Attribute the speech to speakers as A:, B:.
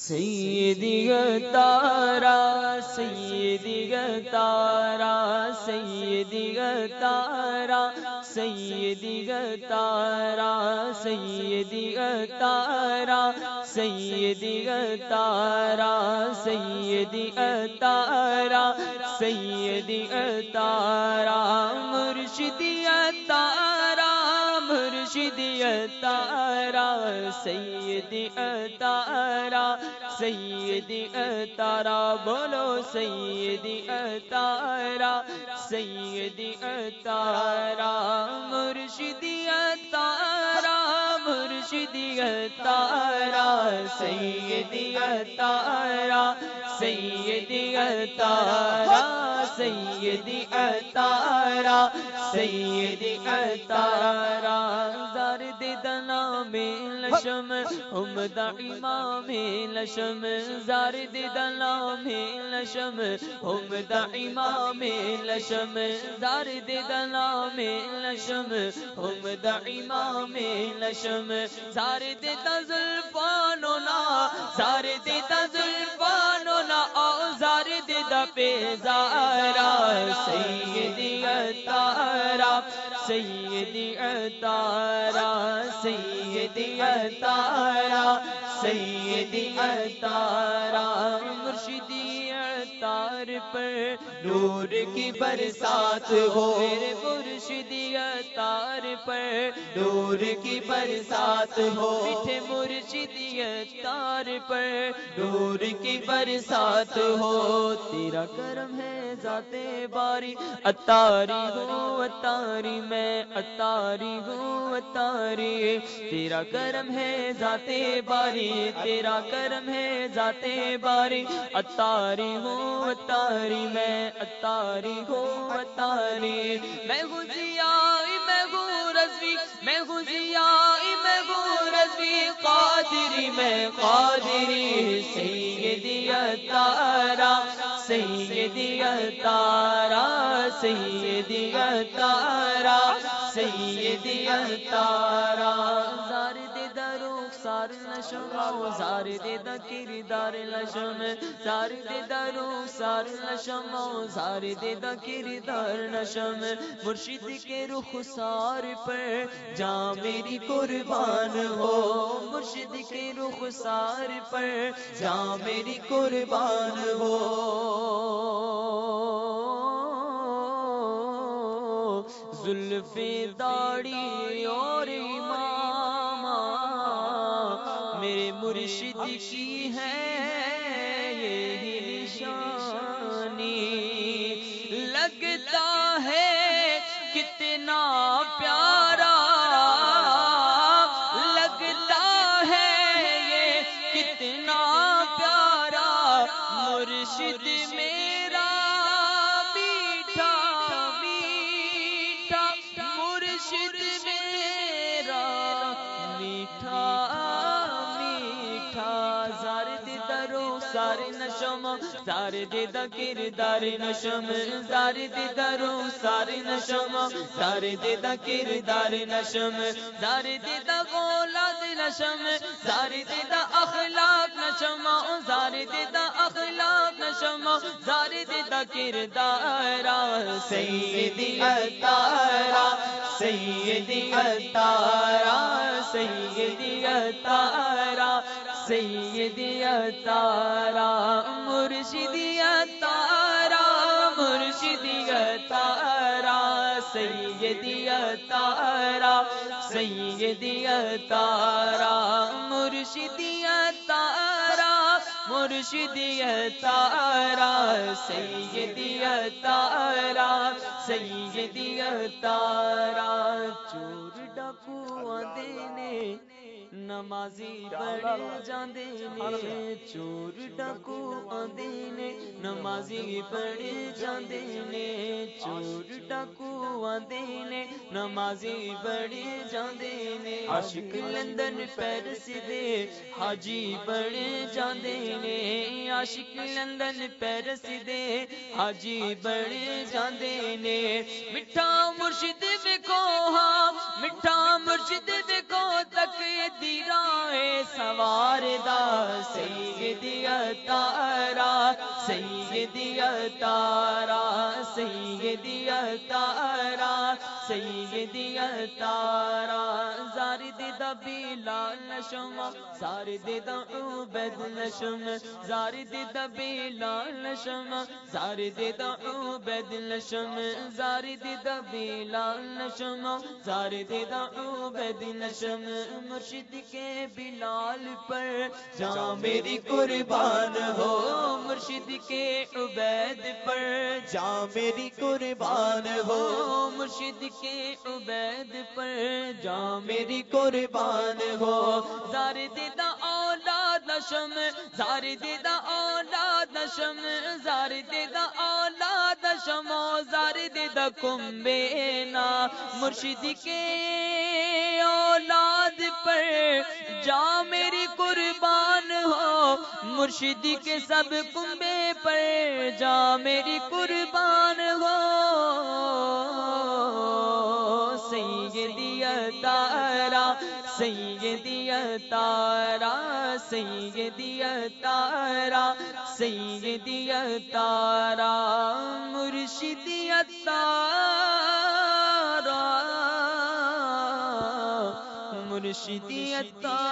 A: سیدی تارا سیدی تارا سیدی تارا سیدی تارا سیدی تارا سیدی تارا سیدی تارا سیدی تارا، مرشدی تارا مرشدی تارا سیدی تارا سیدی تارا بولو سیدی تارا سیدی تارا مرشدی تارا مرشدی تارا سیدی تارا سیدی تارا سیدی تارا سیدی تارا لشم، عمدہ امام لشم، زار دلام لشم، عمدہ امام لشم زارد دلام لشم، عمدہ امام لشم زارد تزلفانونا زارد تزلفانونا او زارد پیزارا، سیدی اتارا سیدی اتارا سیدی تارا سیدی تارا اتار پر نور کی برسات ہو۔ میرے مرشدی اتار پر نور کی برسات ہو۔ میٹھے مرشدی اتار پر نور کی برسات ہو۔ تیرا کرم ہے ذات باری اتاری ہوں اتاری میں اتاری ہوں اتاری۔ تیرا کرم ہے ذات باری تیرا کرم ہے ذات باری اتاری ہوں اتاری، میں اتاری ہوں، اتاری۔ میں گزیائی میں ہوں رضوی، میں گزیائی میں ہوں رضوی۔ قادری، میں قادری، سیدی اتارا سیدی اتارا سیدی اتارا سیدی اتارا۔ سار لشم او زار دے دا کردار لشم سار دے دا رو سار لشم او زار دے دا کردار لشم مرشد کے رخ سار پر جا میری قربان ہو. مرشد کے رخ سار پر جا میری قربان ہو. زلف داڑھی اور ایمان میرے مرشد کی ہے یہی نشانی۔ لگتا ہے کتنا پیارا۔ لگتا ہے یہ کتنا پیارا۔ مرشد میرا سارے نشم سارے دیدا کردار نشم سارے دیدا رو سارے نشم سارے دیدا کردار نشم سارے دیدا غولاد نشم سارے دیدا اخلاق نشم سارے دیدا اخلاق نشم سارے دیدا کردار، سیدی اتارا سیدی اتارا سیدی اتارا سیدیا تارا، مرشدیا تارا مرشدیا تارا، سیدیا تارا سیدیا تارا، مرشدیا تارا مرشدیا تارا، سیدیا تارا سیدیا تارا، چور ڈاکو دینے نمازی پڑھ جاندے نے چور ڈاکو آندے نے نمازی پڑھ جاندے نے چور ڈاکو آندے نے نمازی پڑھ جاندے نے عاشق لندن پیرس دے حاجی پڑھ جاندے نے عاشق لندن پیرس دے حاجی بڑے جاندے نے مٹھا مرشد ویکو ہاں مٹھا مرشد سیدی رائے سوار دا سیدی تارا سیدی تارا سیدی تارا سیدی تارا زارد دا بلال نشم زارد دا عبد نشم زارد دا بلال نشم زارد دا عبد نشم زارد دا بلال نشم زارد دا عبد نشم مرشد کے بلال پر جا میری قربان ہو، مرشد کے عبید پر جا میری قربان ہو۔ مرشد کے عبید پر جا میری قربان ہو۔ زار دیدہ اولاد نشم، زار دیدہ اولاد نشم، زار دیدہ اولاد نشم، زار دیدہ کمبینا مرشد کے مرشدی کے سب کمبے پر جا میری قربان ہو۔ سیدی تارا سیدی تارا سیدی تارا سیدی تارا مرشدی تارا مرشدی تارا